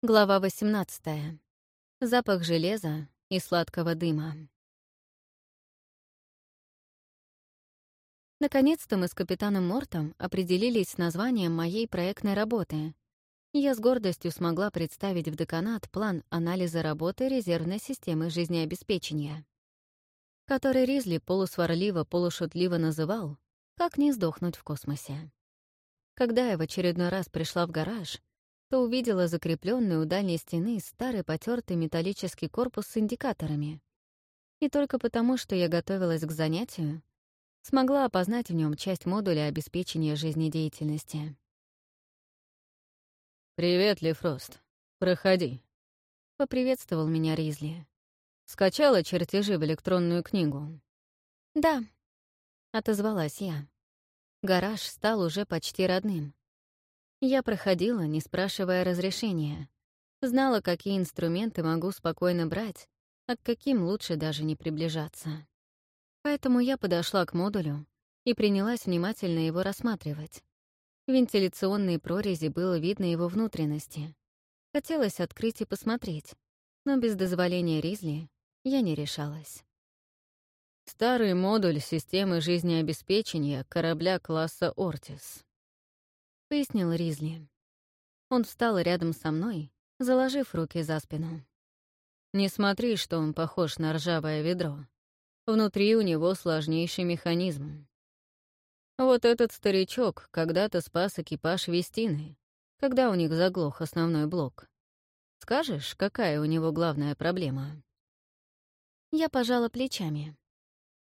Глава 18. Запах железа и сладкого дыма. Наконец-то мы с капитаном Мортом определились с названием моей проектной работы. Я с гордостью смогла представить в деканат план анализа работы резервной системы жизнеобеспечения, который Ризли полусварливо-полушутливо называл «Как не сдохнуть в космосе». Когда я в очередной раз пришла в гараж, то увидела закрепленный у дальней стены старый потертый металлический корпус с индикаторами. И только потому, что я готовилась к занятию, смогла опознать в нем часть модуля обеспечения жизнедеятельности. «Привет, Лефрост. Проходи», — поприветствовал меня Ризли. «Скачала чертежи в электронную книгу?» «Да», — отозвалась я. Гараж стал уже почти родным. Я проходила, не спрашивая разрешения. Знала, какие инструменты могу спокойно брать, а к каким лучше даже не приближаться. Поэтому я подошла к модулю и принялась внимательно его рассматривать. Вентиляционные прорези было видно его внутренности. Хотелось открыть и посмотреть, но без дозволения Ризли я не решалась. Старый модуль системы жизнеобеспечения корабля класса «Ортис», — пояснил Ризли. Он встал рядом со мной, заложив руки за спину. «Не смотри, что он похож на ржавое ведро. Внутри у него сложнейший механизм. Вот этот старичок когда-то спас экипаж Вестины, когда у них заглох основной блок. Скажешь, какая у него главная проблема?» Я пожала плечами.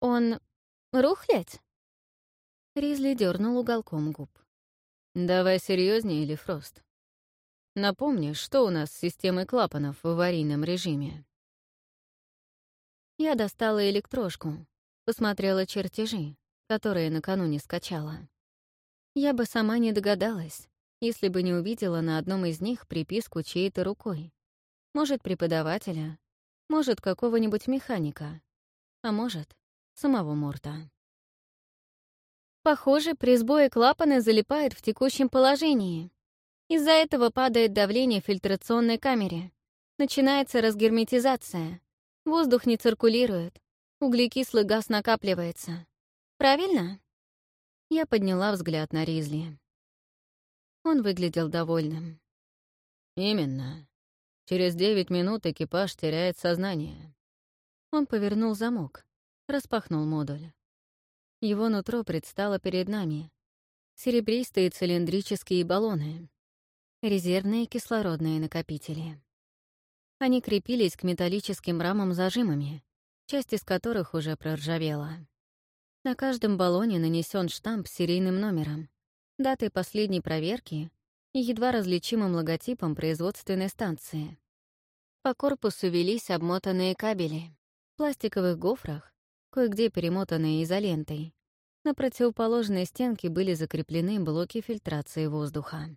«Он рухлядь?» Ризли дернул уголком губ. Давай серьезнее или Фрост. Напомни, что у нас с системой клапанов в аварийном режиме? Я достала электрошку, посмотрела чертежи, которые накануне скачала. Я бы сама не догадалась, если бы не увидела на одном из них приписку чьей-то рукой. Может, преподавателя, может, какого-нибудь механика, а может, самого Морта. Похоже, при сбое клапаны залипают в текущем положении. Из-за этого падает давление в фильтрационной камере. Начинается разгерметизация. Воздух не циркулирует. Углекислый газ накапливается. Правильно? Я подняла взгляд на Ризли. Он выглядел довольным. «Именно. Через девять минут экипаж теряет сознание». Он повернул замок, распахнул модуль. Его нутро предстало перед нами. Серебристые цилиндрические баллоны. Резервные кислородные накопители. Они крепились к металлическим рамам зажимами, часть из которых уже проржавела. На каждом баллоне нанесен штамп с серийным номером, датой последней проверки и едва различимым логотипом производственной станции. По корпусу велись обмотанные кабели. В пластиковых гофрах кое-где перемотанные изолентой. На противоположной стенке были закреплены блоки фильтрации воздуха.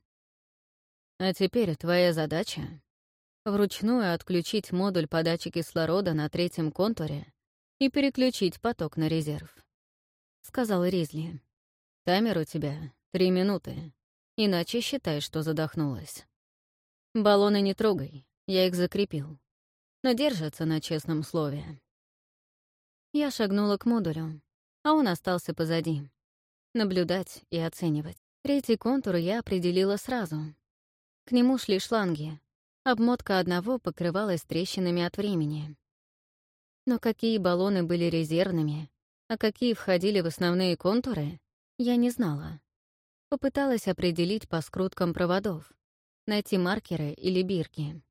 А теперь твоя задача — вручную отключить модуль подачи кислорода на третьем контуре и переключить поток на резерв, — сказал Ризли. Таймер у тебя три минуты, иначе считай, что задохнулась. Баллоны не трогай, я их закрепил, но держатся на честном слове. Я шагнула к модулю, а он остался позади. Наблюдать и оценивать. Третий контур я определила сразу. К нему шли шланги. Обмотка одного покрывалась трещинами от времени. Но какие баллоны были резервными, а какие входили в основные контуры, я не знала. Попыталась определить по скруткам проводов, найти маркеры или бирки.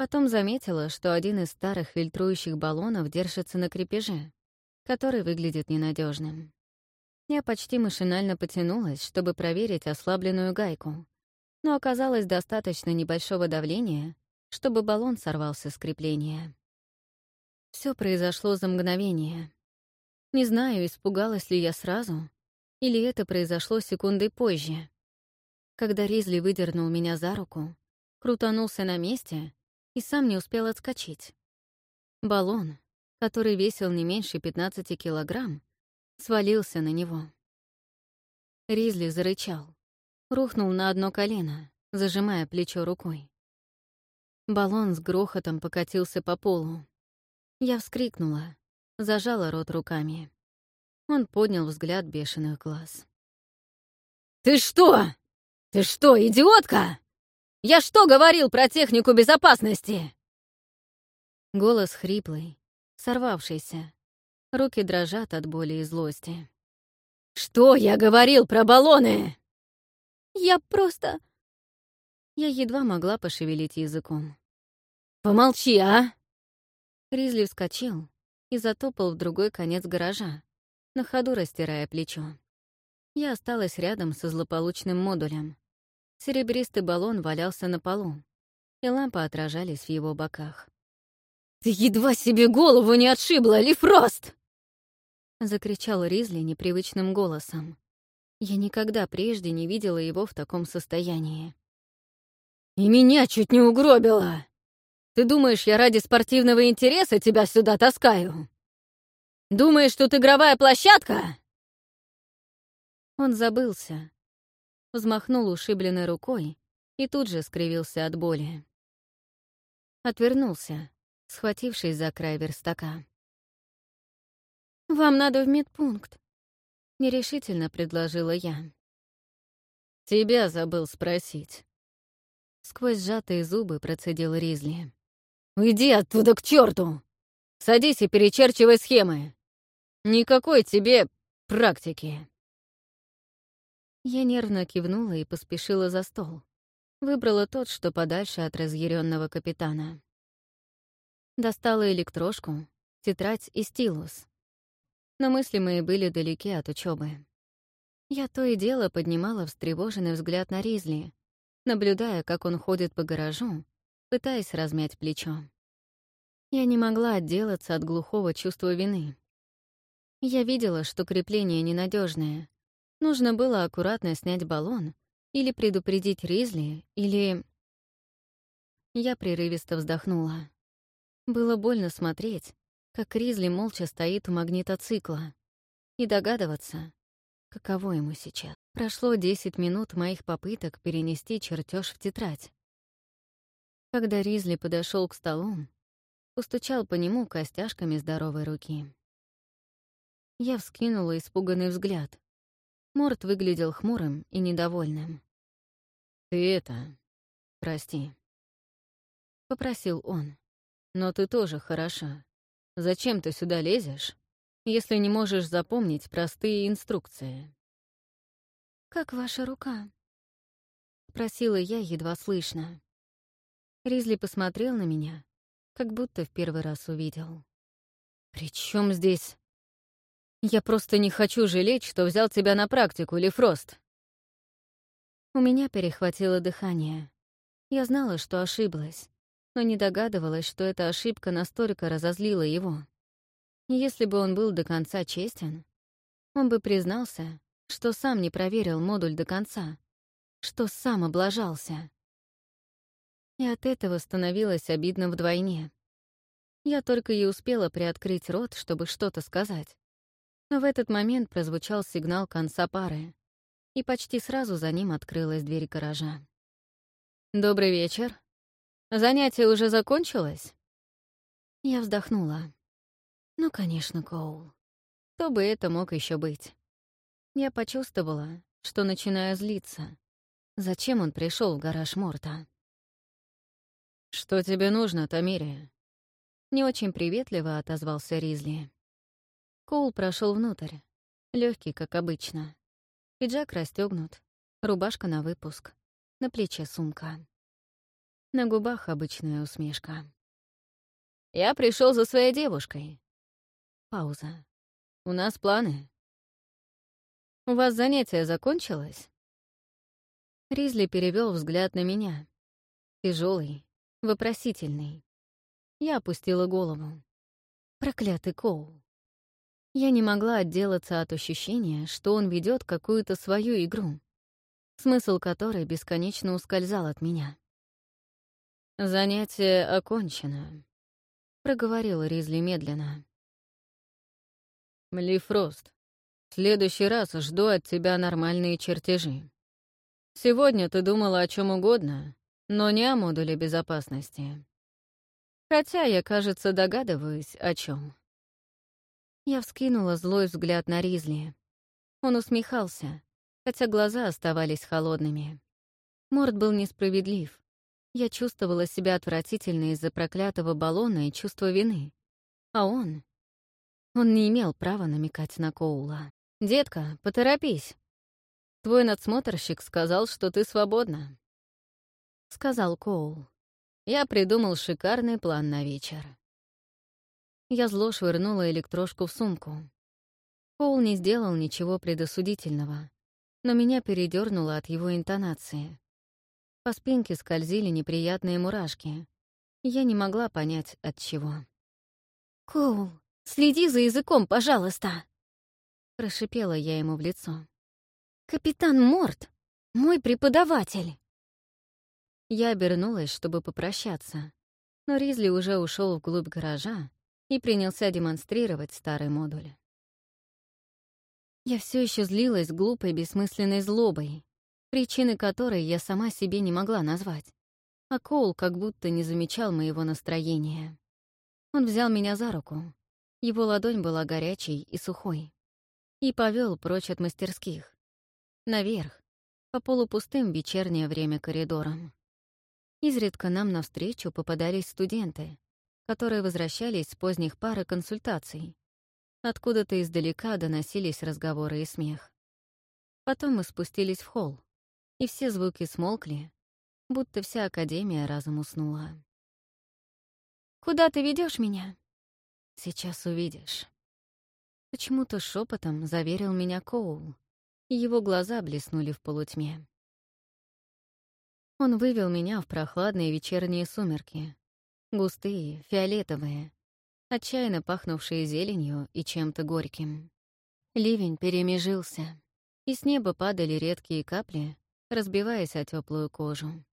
Потом заметила, что один из старых фильтрующих баллонов держится на крепеже, который выглядит ненадежным. Я почти машинально потянулась, чтобы проверить ослабленную гайку, но оказалось достаточно небольшого давления, чтобы баллон сорвался с крепления. Все произошло за мгновение. Не знаю, испугалась ли я сразу, или это произошло секундой позже. Когда Ризли выдернул меня за руку, крутанулся на месте и сам не успел отскочить. Баллон, который весил не меньше 15 килограмм, свалился на него. Ризли зарычал, рухнул на одно колено, зажимая плечо рукой. Баллон с грохотом покатился по полу. Я вскрикнула, зажала рот руками. Он поднял взгляд бешеных глаз. «Ты что? Ты что, идиотка? Я что говорил про технику безопасности?» Голос хриплый, сорвавшийся. Руки дрожат от боли и злости. «Что я говорил про баллоны?» «Я просто...» Я едва могла пошевелить языком. «Помолчи, а!» Ризли вскочил и затопал в другой конец гаража, на ходу растирая плечо. Я осталась рядом со злополучным модулем. Серебристый баллон валялся на полу, и лампы отражались в его боках. «Ты едва себе голову не отшибла, Лифрост!» Закричал Ризли непривычным голосом. Я никогда прежде не видела его в таком состоянии. «И меня чуть не угробило! Ты думаешь, я ради спортивного интереса тебя сюда таскаю? Думаешь, тут игровая площадка?» Он забылся, взмахнул ушибленной рукой и тут же скривился от боли. Отвернулся, схватившись за край верстака. «Вам надо в медпункт», — нерешительно предложила я. «Тебя забыл спросить». Сквозь сжатые зубы процедил Ризли. «Уйди оттуда к черту! Садись и перечерчивай схемы! Никакой тебе практики!» Я нервно кивнула и поспешила за стол. Выбрала тот, что подальше от разъяренного капитана. Достала электрошку, тетрадь и стилус но мысли мои были далеки от учебы. Я то и дело поднимала встревоженный взгляд на Ризли, наблюдая, как он ходит по гаражу, пытаясь размять плечо. Я не могла отделаться от глухого чувства вины. Я видела, что крепление ненадежное. Нужно было аккуратно снять баллон или предупредить Ризли, или... Я прерывисто вздохнула. Было больно смотреть, как Ризли молча стоит у магнитоцикла, и догадываться, каково ему сейчас. Прошло 10 минут моих попыток перенести чертеж в тетрадь. Когда Ризли подошел к столу, устучал по нему костяшками здоровой руки. Я вскинула испуганный взгляд. Морт выглядел хмурым и недовольным. «Ты это... прости», — попросил он. «Но ты тоже хороша. Зачем ты сюда лезешь, если не можешь запомнить простые инструкции?» «Как ваша рука?» — просила я едва слышно. Ризли посмотрел на меня, как будто в первый раз увидел. «При чем здесь? Я просто не хочу жалеть, что взял тебя на практику, Лифрост». У меня перехватило дыхание. Я знала, что ошиблась, но не догадывалась, что эта ошибка настолько разозлила его. Если бы он был до конца честен, он бы признался, что сам не проверил модуль до конца, что сам облажался. И от этого становилось обидно вдвойне. Я только и успела приоткрыть рот, чтобы что-то сказать. Но в этот момент прозвучал сигнал конца пары, и почти сразу за ним открылась дверь гаража. «Добрый вечер», Занятие уже закончилось?» Я вздохнула. «Ну, конечно, Коул. Кто бы это мог еще быть?» Я почувствовала, что начинаю злиться. Зачем он пришел в гараж Морта? «Что тебе нужно, Тамирия?» Не очень приветливо отозвался Ризли. Коул прошел внутрь, легкий, как обычно. Пиджак расстегнут, рубашка на выпуск, на плече сумка. На губах обычная усмешка. «Я пришел за своей девушкой». Пауза. «У нас планы». «У вас занятие закончилось?» Ризли перевел взгляд на меня. Тяжелый, вопросительный. Я опустила голову. Проклятый Коул. Я не могла отделаться от ощущения, что он ведет какую-то свою игру, смысл которой бесконечно ускользал от меня. «Занятие окончено», — проговорил Ризли медленно. «Ли Фрост, в следующий раз жду от тебя нормальные чертежи. Сегодня ты думала о чем угодно, но не о модуле безопасности. Хотя я, кажется, догадываюсь, о чем. Я вскинула злой взгляд на Ризли. Он усмехался, хотя глаза оставались холодными. Морд был несправедлив. Я чувствовала себя отвратительно из-за проклятого баллона и чувства вины. А он... Он не имел права намекать на Коула. «Детка, поторопись. Твой надсмотрщик сказал, что ты свободна», — сказал Коул. «Я придумал шикарный план на вечер». Я зло швырнула электрошку в сумку. Коул не сделал ничего предосудительного, но меня передернуло от его интонации. По спинке скользили неприятные мурашки. Я не могла понять, от чего. «Коул, следи за языком, пожалуйста!» Прошипела я ему в лицо. «Капитан Морт, мой преподаватель!» Я обернулась, чтобы попрощаться, но Ризли уже ушел вглубь гаража и принялся демонстрировать старый модуль. Я все еще злилась глупой, бессмысленной злобой, причины которой я сама себе не могла назвать, а Коул как будто не замечал моего настроения. Он взял меня за руку. Его ладонь была горячей и сухой и повел прочь от мастерских. Наверх, по полупустым вечернее время коридорам. Изредка нам навстречу попадались студенты, которые возвращались с поздних пар и консультаций. Откуда-то издалека доносились разговоры и смех. Потом мы спустились в холл, и все звуки смолкли, будто вся Академия разом уснула. «Куда ты ведешь меня?» «Сейчас увидишь». Почему-то шепотом заверил меня Коул, и его глаза блеснули в полутьме. Он вывел меня в прохладные вечерние сумерки, густые, фиолетовые, отчаянно пахнувшие зеленью и чем-то горьким. Ливень перемежился, и с неба падали редкие капли, разбиваясь о теплую кожу.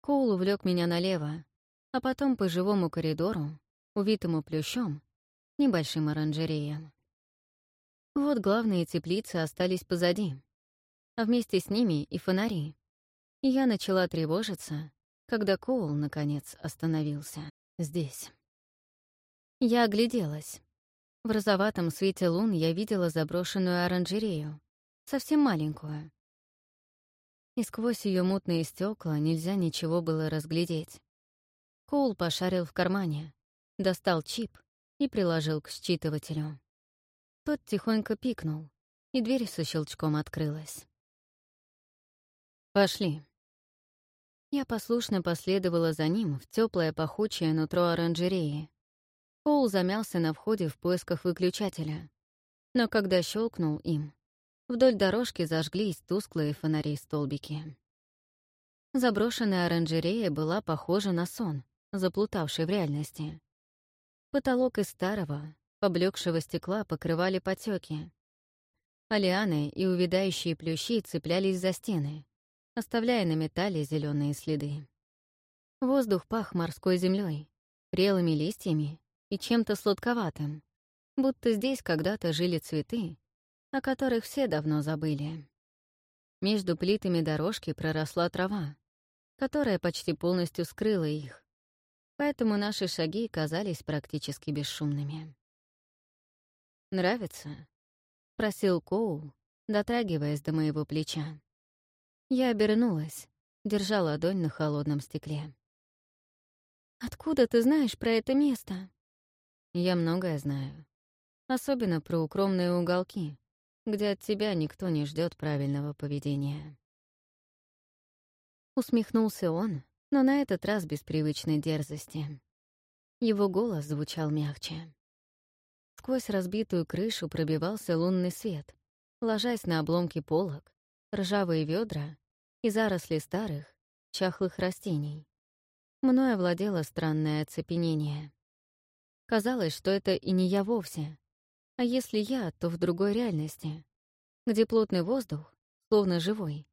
Коул увлек меня налево, а потом по живому коридору, увитому плющом, небольшим оранжереем. Вот главные теплицы остались позади, а вместе с ними и фонари. И я начала тревожиться, когда Коул, наконец, остановился здесь. Я огляделась. В розоватом свете лун я видела заброшенную оранжерею, совсем маленькую. И сквозь ее мутные стекла нельзя ничего было разглядеть. Коул пошарил в кармане, достал чип и приложил к считывателю. Тот тихонько пикнул, и дверь со щелчком открылась. «Пошли». Я послушно последовала за ним в теплое пахучее нутро оранжереи. Пол замялся на входе в поисках выключателя. Но когда щелкнул им, вдоль дорожки зажглись тусклые фонари-столбики. Заброшенная оранжерея была похожа на сон, заплутавший в реальности. Потолок из старого, поблекшего стекла покрывали потеки. А лианы и увядающие плющи цеплялись за стены, оставляя на металле зеленые следы. Воздух пах морской землей, прелыми листьями и чем-то сладковатым, будто здесь когда-то жили цветы, о которых все давно забыли. Между плитами дорожки проросла трава, которая почти полностью скрыла их, поэтому наши шаги казались практически бесшумными. «Нравится?» — просил Коул, дотрагиваясь до моего плеча. Я обернулась, держа ладонь на холодном стекле. «Откуда ты знаешь про это место?» «Я многое знаю. Особенно про укромные уголки, где от тебя никто не ждет правильного поведения». Усмехнулся он, но на этот раз без привычной дерзости. Его голос звучал мягче. Сквозь разбитую крышу пробивался лунный свет, ложась на обломки полок, ржавые ведра и заросли старых, чахлых растений. Мною овладело странное оцепенение. Казалось, что это и не я вовсе. А если я, то в другой реальности, где плотный воздух, словно живой,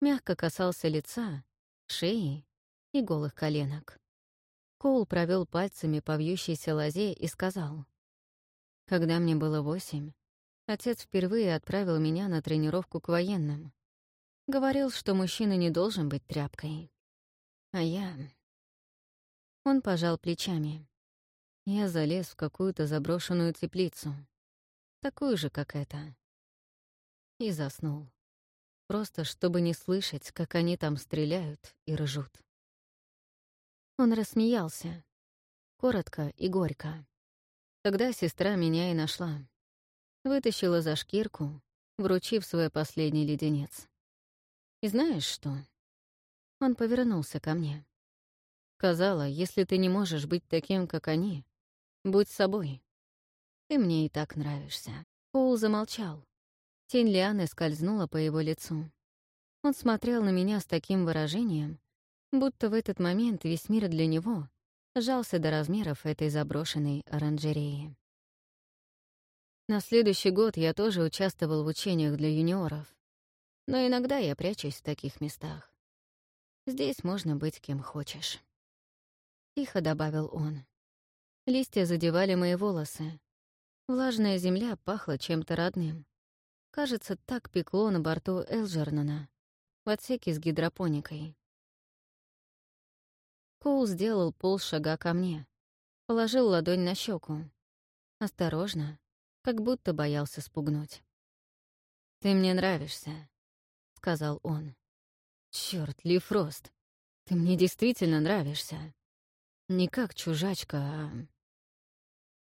мягко касался лица, шеи и голых коленок. Коул провел пальцами по вьющейся лозе и сказал — когда мне было восемь, отец впервые отправил меня на тренировку к военным. Говорил, что мужчина не должен быть тряпкой. А я... Он пожал плечами. Я залез в какую-то заброшенную теплицу. Такую же, как эта. И заснул. Просто чтобы не слышать, как они там стреляют и ржут. Он рассмеялся. Коротко и горько. Тогда сестра меня и нашла. Вытащила за шкирку, вручив свой последний леденец. И знаешь что? Он повернулся ко мне. Сказала, если ты не можешь быть таким, как они, будь собой. Ты мне и так нравишься. Пол замолчал. Тень Лианы скользнула по его лицу. Он смотрел на меня с таким выражением, будто в этот момент весь мир для него сжался до размеров этой заброшенной оранжереи. На следующий год я тоже участвовал в учениях для юниоров, но иногда я прячусь в таких местах. Здесь можно быть кем хочешь. Тихо добавил он. Листья задевали мои волосы. Влажная земля пахла чем-то родным. Кажется, так пекло на борту Элджернона, в отсеке с гидропоникой. Коул сделал полшага ко мне, положил ладонь на щеку. Осторожно, как будто боялся спугнуть. «Ты мне нравишься», — сказал он. «Чёрт, Ли Фрост, ты мне действительно нравишься. Не как чужачка, а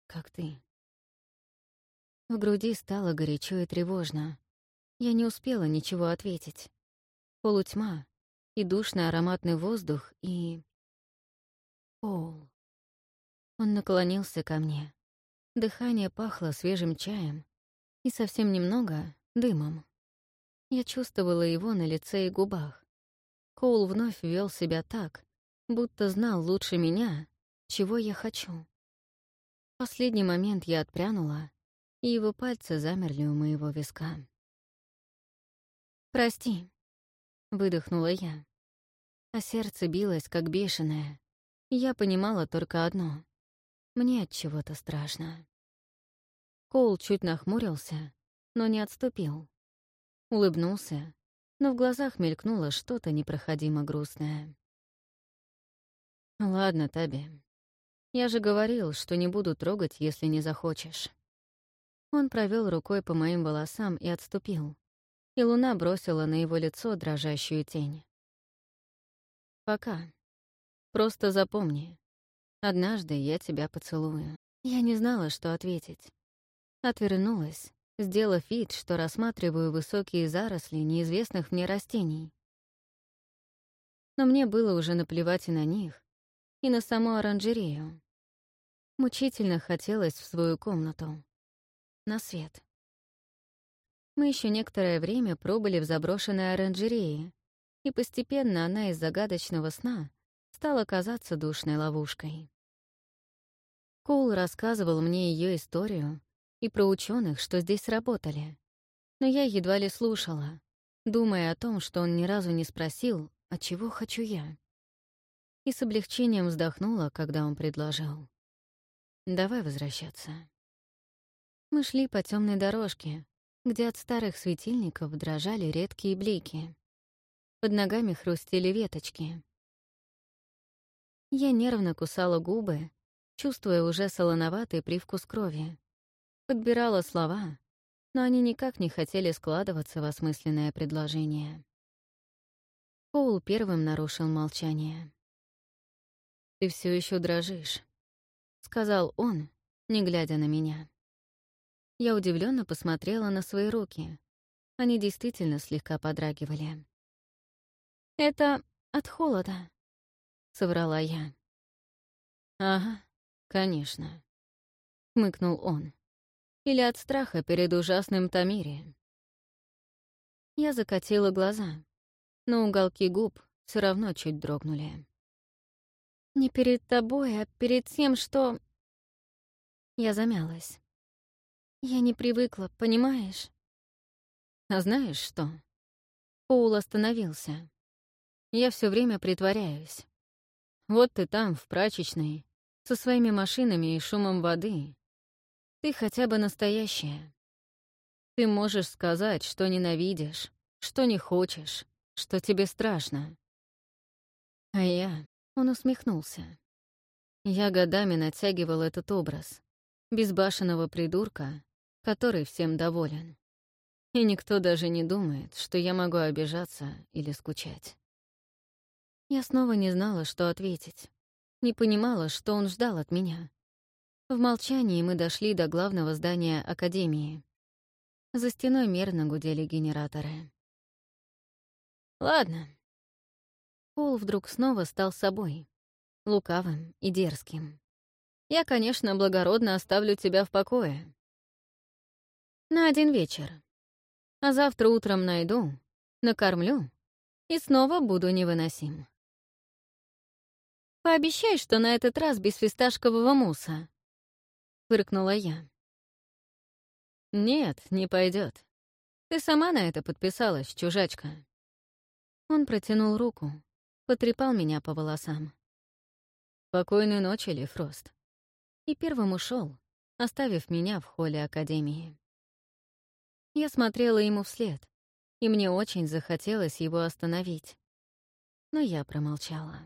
как ты». В груди стало горячо и тревожно. Я не успела ничего ответить. Полутьма и душный ароматный воздух, и... Пол. Он наклонился ко мне. Дыхание пахло свежим чаем и совсем немного — дымом. Я чувствовала его на лице и губах. Коул вновь вел себя так, будто знал лучше меня, чего я хочу. В последний момент я отпрянула и его пальцы замерли у моего виска. «Прости», — выдохнула я. А сердце билось, как бешеное. я понимала только одно — мне от чего-то страшно. Коул чуть нахмурился, но не отступил. Улыбнулся, но в глазах мелькнуло что-то непроходимо грустное. «Ладно, Таби. Я же говорил, что не буду трогать, если не захочешь». Он провел рукой по моим волосам и отступил, и луна бросила на его лицо дрожащую тень. «Пока. Просто запомни. Однажды я тебя поцелую». Я не знала, что ответить. Отвернулась, сделав вид, что рассматриваю высокие заросли неизвестных мне растений. Но мне было уже наплевать и на них, и на саму оранжерею. Мучительно хотелось в свою комнату на свет. Мы еще некоторое время пробыли в заброшенной оранжерее, и постепенно она из загадочного сна стала казаться душной ловушкой. Коул рассказывал мне ее историю и про ученых, что здесь работали, но я едва ли слушала, думая о том, что он ни разу не спросил, а чего хочу я. И с облегчением вздохнула, когда он предложил. «Давай возвращаться». Мы шли по темной дорожке, где от старых светильников дрожали редкие блики. Под ногами хрустели веточки. Я нервно кусала губы, чувствуя уже солоноватый привкус крови. Подбирала слова, но они никак не хотели складываться в осмысленное предложение. Поул первым нарушил молчание. «Ты все еще дрожишь», — сказал он, не глядя на меня. Я удивленно посмотрела на свои руки. Они действительно слегка подрагивали. «Это от холода», — соврала я. «Ага, конечно», — хмыкнул он. «Или от страха перед ужасным Тамири». Я закатила глаза, но уголки губ все равно чуть дрогнули. «Не перед тобой, а перед тем, что...» Я замялась. Я не привыкла, понимаешь? А знаешь что? Поул остановился. Я все время притворяюсь. Вот ты там, в прачечной, со своими машинами и шумом воды. Ты хотя бы настоящая. Ты можешь сказать, что ненавидишь, что не хочешь, что тебе страшно». А я... Он усмехнулся. Я годами натягивал этот образ. Безбашенного придурка, который всем доволен. И никто даже не думает, что я могу обижаться или скучать. Я снова не знала, что ответить. Не понимала, что он ждал от меня. В молчании мы дошли до главного здания Академии. За стеной мерно гудели генераторы. «Ладно». Пол вдруг снова стал собой, лукавым и дерзким. «Я, конечно, благородно оставлю тебя в покое. На один вечер. А завтра утром найду, накормлю и снова буду невыносим. Пообещай, что на этот раз без фисташкового муса. — фыркнула я. «Нет, не пойдет. Ты сама на это подписалась, чужачка». Он протянул руку, потрепал меня по волосам. «Спокойной ночи, Лифрост». И первым ушел, оставив меня в холле Академии. Я смотрела ему вслед, и мне очень захотелось его остановить. Но я промолчала.